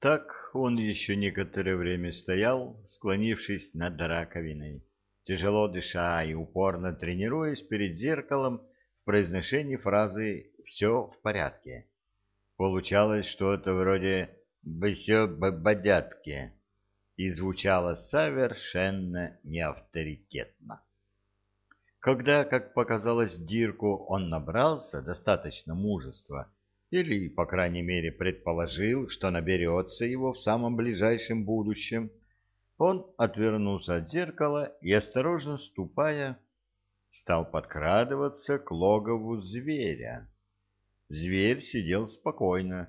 Так он еще некоторое время стоял, склонившись над раковиной, тяжело дыша и упорно тренируясь перед зеркалом в произношении фразы «все в порядке». Получалось что-то вроде «все порядке» и звучало совершенно неавторитетно. Когда, как показалось Дирку, он набрался достаточно мужества, или, по крайней мере, предположил, что наберется его в самом ближайшем будущем, он отвернулся от зеркала и, осторожно ступая, стал подкрадываться к логову зверя. Зверь сидел спокойно,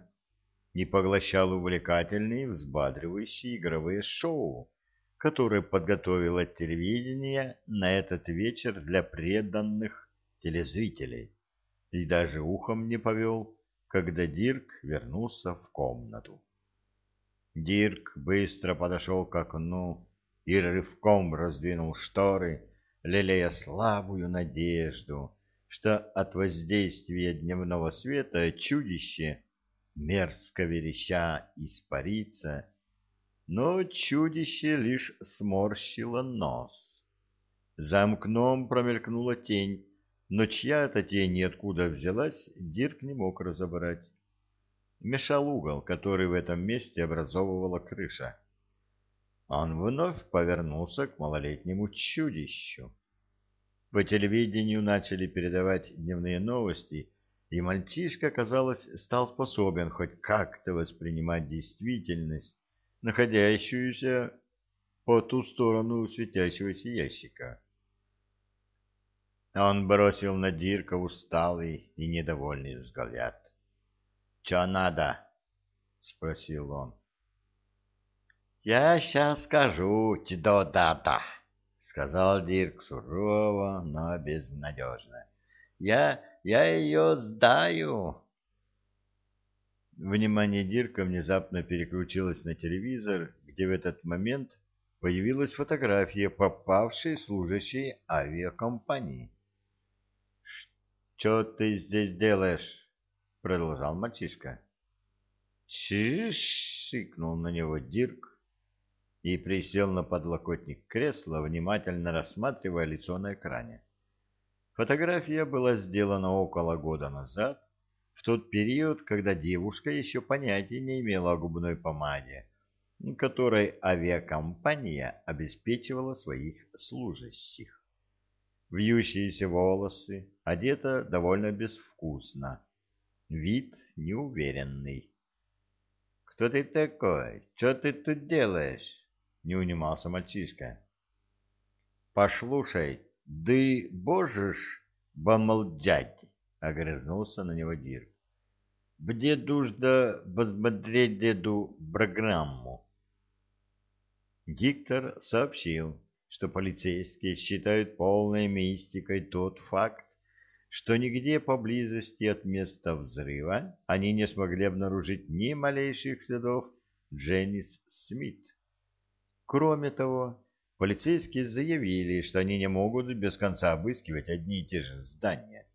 не поглощал увлекательные, взбадривающие игровые шоу, которые подготовило телевидение на этот вечер для преданных телезрителей, и даже ухом не повел, когда Дирк вернулся в комнату. Дирк быстро подошел к окну и рывком раздвинул шторы, лелея слабую надежду, что от воздействия дневного света чудище, мерзко вереща, испарится, но чудище лишь сморщило нос. За окном промелькнула тень, но чья это тень и откуда взялась, Дирк не мог разобрать. Мешал угол, который в этом месте образовывала крыша. Он вновь повернулся к малолетнему чудищу. По телевидению начали передавать дневные новости, и мальчишка, казалось, стал способен хоть как-то воспринимать действительность, находящуюся по ту сторону светящегося ящика. Он бросил на Дирка усталый и недовольный взгляд. — Чё надо? — спросил он. — Я сейчас скажу, Тидо-дата, — сказал Дирк сурово, но безнадежно. — Я, я ее сдаю. Внимание Дирка внезапно переключилось на телевизор, где в этот момент появилась фотография попавшей служащей авиакомпании. Что ты здесь делаешь? продолжал мальчишка. Чиш! шикнул на него Дирк и присел на подлокотник кресла, внимательно рассматривая лицо на экране. Фотография была сделана около года назад, в тот период, когда девушка еще понятия не имела о губной помаде, которой авиакомпания обеспечивала своих служащих вьющиеся волосы, одета довольно безвкусно. Вид неуверенный. — Кто ты такой? Что ты тут делаешь? — не унимался мальчишка. — Послушай, ты можешь помолчать? — огрызнулся на него Дирк. — Где нужно посмотреть эту программу? Диктор сообщил, что полицейские считают полной мистикой тот факт, что нигде поблизости от места взрыва они не смогли обнаружить ни малейших следов Дженнис Смит. Кроме того, полицейские заявили, что они не могут без конца обыскивать одни и те же здания.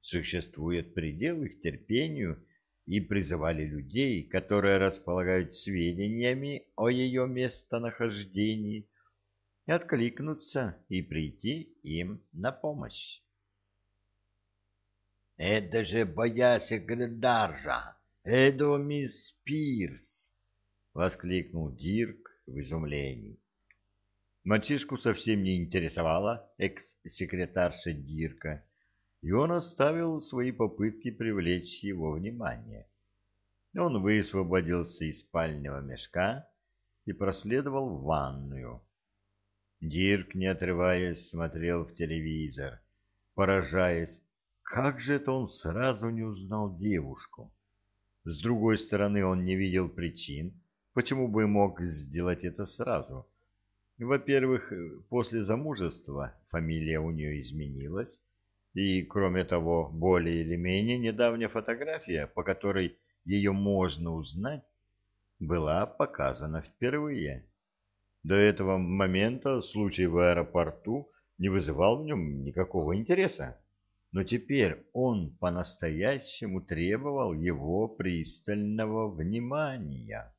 Существует предел их терпению и призывали людей, которые располагают сведениями о ее местонахождении, откликнуться и прийти им на помощь. — Это же боя секретарша, это мисс Пирс! — воскликнул Дирк в изумлении. Мальчишку совсем не интересовала экс-секретарша Дирка, и он оставил свои попытки привлечь его внимание. Он высвободился из спального мешка и проследовал в ванную. Дирк, не отрываясь, смотрел в телевизор, поражаясь, как же это он сразу не узнал девушку. С другой стороны, он не видел причин, почему бы мог сделать это сразу. Во-первых, после замужества фамилия у нее изменилась, и, кроме того, более или менее недавняя фотография, по которой ее можно узнать, была показана впервые. До этого момента случай в аэропорту не вызывал в нем никакого интереса, но теперь он по-настоящему требовал его пристального внимания.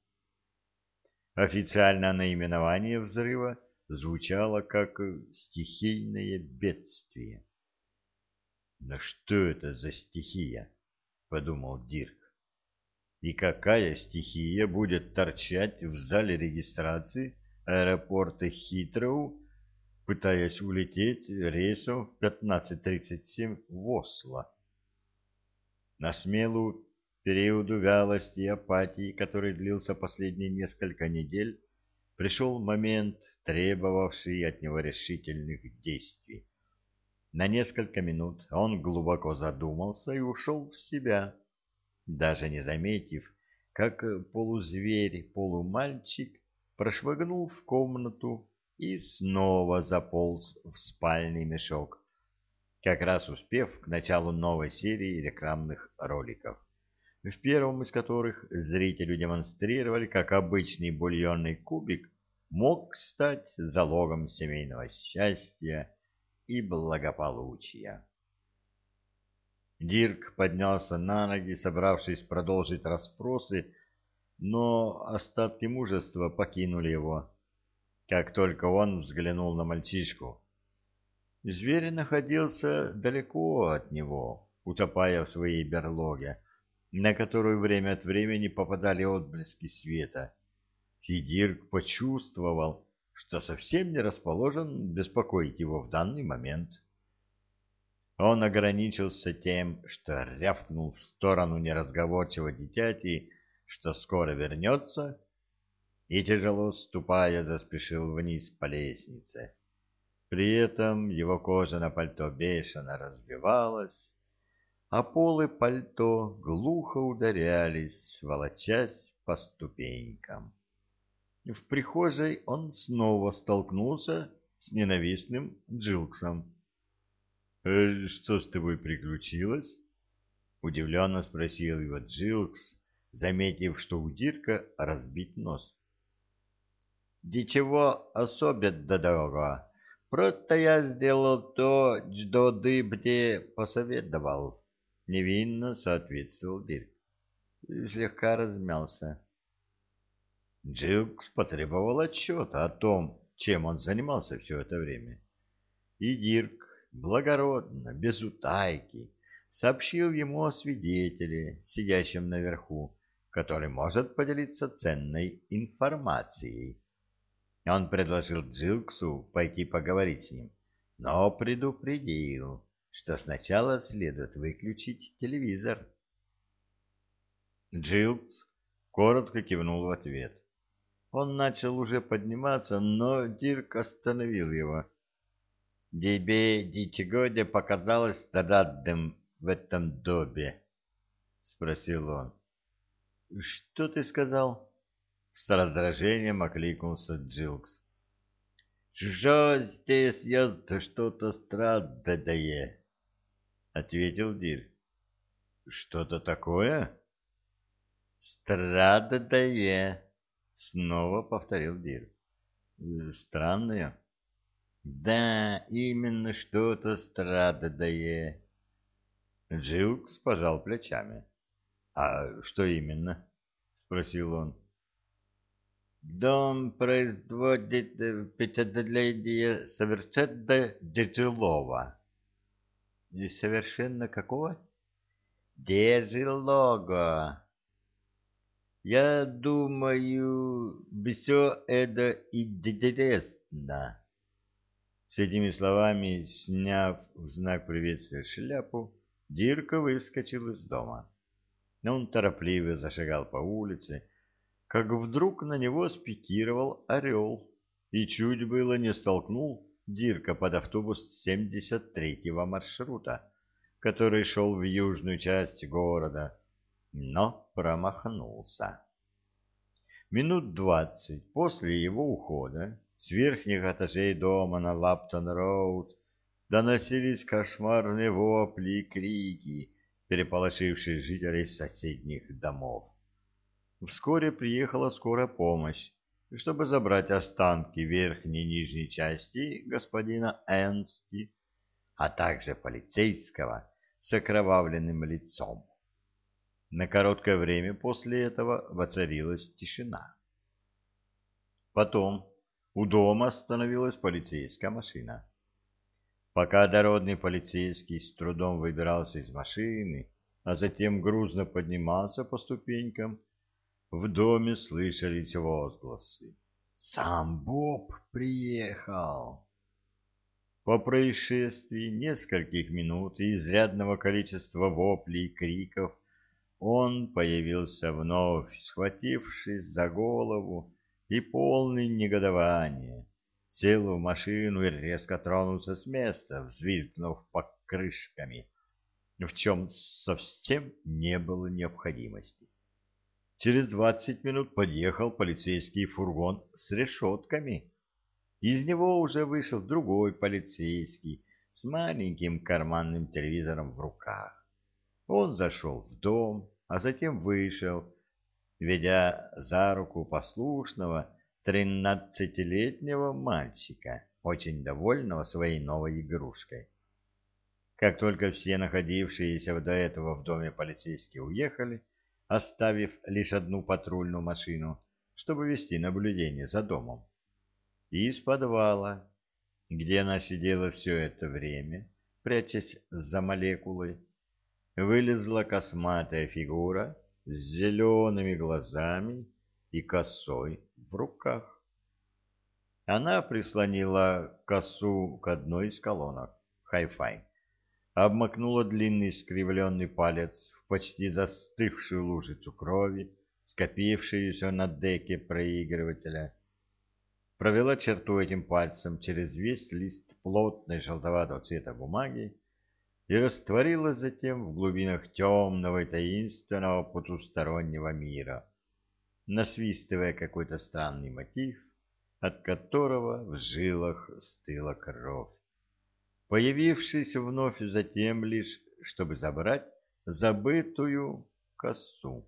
Официальное наименование взрыва звучало как «стихийное бедствие». «Но что это за стихия?» — подумал Дирк. «И какая стихия будет торчать в зале регистрации аэропорта Хитроу, пытаясь улететь рейсом в 15.37 в Осло?» На смелую периоду вялости и апатии, который длился последние несколько недель, пришел момент, требовавший от него решительных действий. На несколько минут он глубоко задумался и ушел в себя, даже не заметив, как полузверь-полумальчик прошмыгнул в комнату и снова заполз в спальный мешок, как раз успев к началу новой серии рекламных роликов в первом из которых зрителю демонстрировали, как обычный бульонный кубик мог стать залогом семейного счастья и благополучия. Дирк поднялся на ноги, собравшись продолжить расспросы, но остатки мужества покинули его, как только он взглянул на мальчишку. Зверь находился далеко от него, утопая в своей берлоге, на которую время от времени попадали отблески света. И Дирк почувствовал, что совсем не расположен беспокоить его в данный момент. Он ограничился тем, что рявкнул в сторону неразговорчивого дитяти, что скоро вернется, и, тяжело ступая, заспешил вниз по лестнице. При этом его кожа на пальто бешено разбивалась, а полы пальто глухо ударялись, волочась по ступенькам. В прихожей он снова столкнулся с ненавистным Джилксом. «Э, «Что с тобой приключилось?» — удивленно спросил его Джилкс, заметив, что у Дирка разбит нос. «Ничего особенного. Просто я сделал то, что ты мне посоветовал». — невинно соответствовал Дирк. Слегка размялся. Джилкс потребовал отчета о том, чем он занимался все это время. И Дирк благородно, без утайки, сообщил ему о свидетеле, сидящем наверху, который может поделиться ценной информацией. Он предложил Джилксу пойти поговорить с ним, но предупредил, что сначала следует выключить телевизор. Джилкс коротко кивнул в ответ. Он начал уже подниматься, но Дирк остановил его. «Тебе ничего показалось странным в этом доме?» — спросил он. «Что ты сказал?» С раздражением окликнулся Джилкс. «Что здесь есть что-то странное?» ответил Дир. Что-то такое? Стрададае, снова повторил Дир. Странное? Да, именно что-то стрададае. Джилкс пожал плечами. А что именно? спросил он. Дом производит впечатление совершенно тяжелого совершенно какого? Дежелого. Я думаю, все это интересно. С этими словами, сняв в знак приветствия шляпу, Дирка выскочил из дома. Он торопливо зашагал по улице, как вдруг на него спикировал орел и чуть было не столкнул Дирка под автобус 73-го маршрута, который шел в южную часть города, но промахнулся. Минут двадцать после его ухода с верхних этажей дома на Лаптон-Роуд доносились кошмарные вопли и крики, переполошившие жителей соседних домов. Вскоре приехала скорая помощь, чтобы забрать останки верхней и нижней части господина Энсти, а также полицейского с окровавленным лицом. На короткое время после этого воцарилась тишина. Потом у дома остановилась полицейская машина. Пока дородный полицейский с трудом выбирался из машины, а затем грузно поднимался по ступенькам, в доме слышались возгласы. «Сам Боб приехал!» По происшествии нескольких минут и изрядного количества воплей и криков он появился вновь, схватившись за голову и полный негодования. Сел в машину и резко тронулся с места, взвизгнув покрышками, в чем совсем не было необходимости. Через двадцать минут подъехал полицейский фургон с решетками. Из него уже вышел другой полицейский с маленьким карманным телевизором в руках. Он зашел в дом, а затем вышел, ведя за руку послушного тринадцатилетнего мальчика, очень довольного своей новой игрушкой. Как только все находившиеся до этого в доме полицейские уехали, оставив лишь одну патрульную машину, чтобы вести наблюдение за домом, из подвала, где она сидела все это время, прячась за молекулой, вылезла косматая фигура с зелеными глазами и косой в руках. Она прислонила косу к одной из колонок, хай-фай, обмакнула длинный скривленный палец в почти застывшую лужицу крови, скопившуюся на деке проигрывателя, провела черту этим пальцем через весь лист плотной желтоватого цвета бумаги и растворилась затем в глубинах темного и таинственного потустороннего мира, насвистывая какой-то странный мотив, от которого в жилах стыла кровь, появившись вновь затем лишь, чтобы забрать забытую косу.